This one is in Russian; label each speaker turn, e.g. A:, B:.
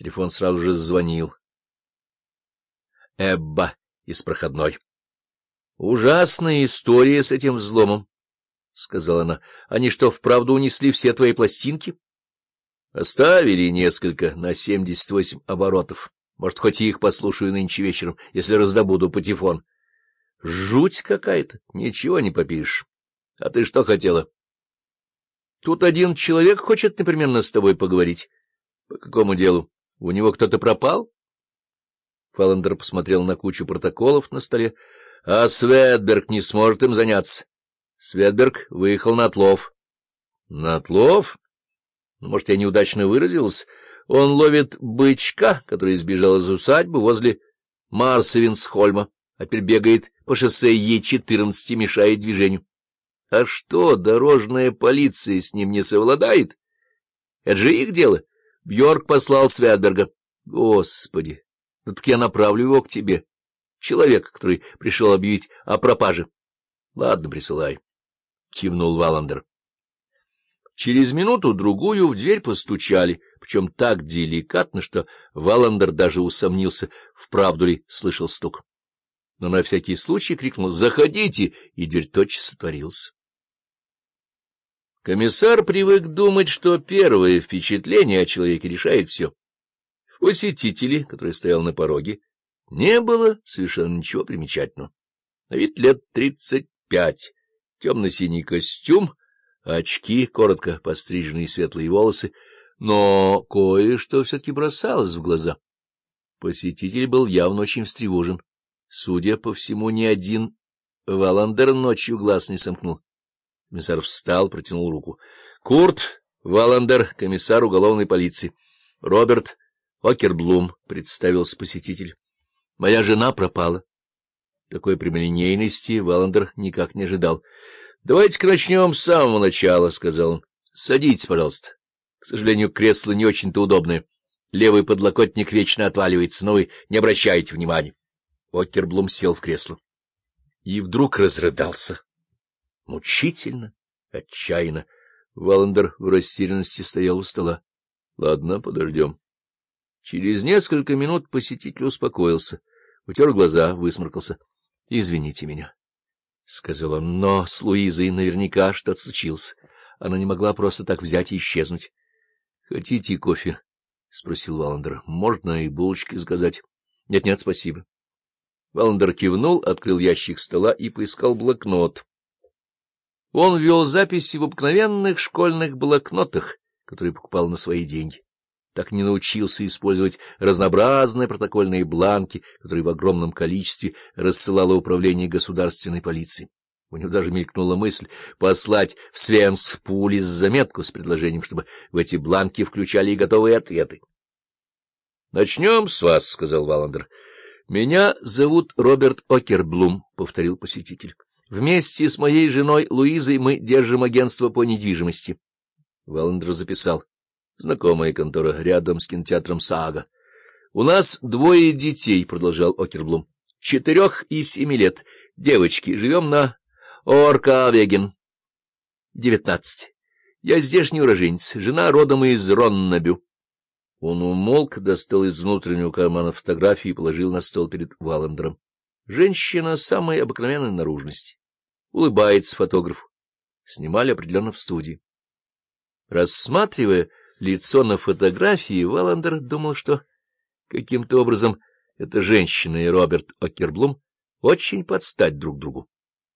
A: Телефон сразу же зазвонил. Эбба из проходной. — Ужасная история с этим взломом, — сказала она. — Они что, вправду унесли все твои пластинки? — Оставили несколько на семьдесят восемь оборотов. Может, хоть их послушаю нынче вечером, если раздобуду патефон. — Жуть какая-то, ничего не попишешь. А ты что хотела? — Тут один человек хочет непременно с тобой поговорить. — По какому делу? У него кто-то пропал? Фаландер посмотрел на кучу протоколов на столе. — А Светберг не сможет им заняться. Светберг выехал на отлов. — На отлов? Может, я неудачно выразился? Он ловит бычка, который сбежал из усадьбы возле Марсовинсхольма, а теперь бегает по шоссе Е-14, мешает движению. А что, дорожная полиция с ним не совладает? Это же их дело. Бьорк послал Святберга. Господи, ну так я направлю его к тебе. Человек, который пришел объявить о пропаже. Ладно, присылай. Кивнул Валандер. Через минуту-другую в дверь постучали, причем так деликатно, что Валандер даже усомнился, вправду ли слышал стук. Но на всякий случай крикнул «Заходите!» и дверь тотчас отворилась. Комиссар привык думать, что первое впечатление о человеке решает все. В посетителе, который стоял на пороге, не было совершенно ничего примечательного. На вид лет тридцать пять, темно-синий костюм, очки, коротко постриженные светлые волосы, но кое-что все-таки бросалось в глаза. Посетитель был явно очень встревожен. Судя по всему, ни один Валандер ночью глаз не сомкнул. Комиссар встал, протянул руку. — Курт Валандер, комиссар уголовной полиции. — Роберт Окерблум, — представился посетитель. — Моя жена пропала. Такой прямолинейности Валандер никак не ожидал. — Давайте-ка начнем с самого начала, — сказал он. — Садитесь, пожалуйста. К сожалению, кресло не очень-то удобное. Левый подлокотник вечно отваливается, но вы не обращайте внимания. Окерблум сел в кресло. И вдруг разрыдался. Мучительно, отчаянно. Валандер в растерянности стоял у стола. — Ладно, подождем. Через несколько минут посетитель успокоился, утер глаза, высморкался. — Извините меня, — сказал он, — но с Луизой наверняка что-то случилось. Она не могла просто так взять и исчезнуть. — Хотите кофе? — спросил Валандер. — Можно и булочки заказать. Нет, — Нет-нет, спасибо. Валандер кивнул, открыл ящик стола и поискал блокнот. Он вел записи в обыкновенных школьных блокнотах, которые покупал на свои деньги. Так не научился использовать разнообразные протокольные бланки, которые в огромном количестве рассылало управление государственной полиции. У него даже мелькнула мысль послать в Свенспулис заметку с предложением, чтобы в эти бланки включали и готовые ответы. — Начнем с вас, — сказал Валандер. — Меня зовут Роберт Окерблум, — повторил посетитель. Вместе с моей женой Луизой мы держим агентство по недвижимости. Валандер записал. Знакомая контора рядом с кинотеатром «Сага». У нас двое детей, — продолжал Окерблум. Четырех и семи лет. Девочки. Живем на Оркавеген. Девятнадцать. Я здешний уроженец. Жена родом из Роннабю. Он умолк, достал из внутреннего кармана фотографии и положил на стол перед Валандером. Женщина самой обыкновенной наружности улыбается фотографу. Снимали определенно в студии. Рассматривая лицо на фотографии, Валандер думал, что каким-то образом эта женщина и Роберт Окерблум очень подстать друг другу.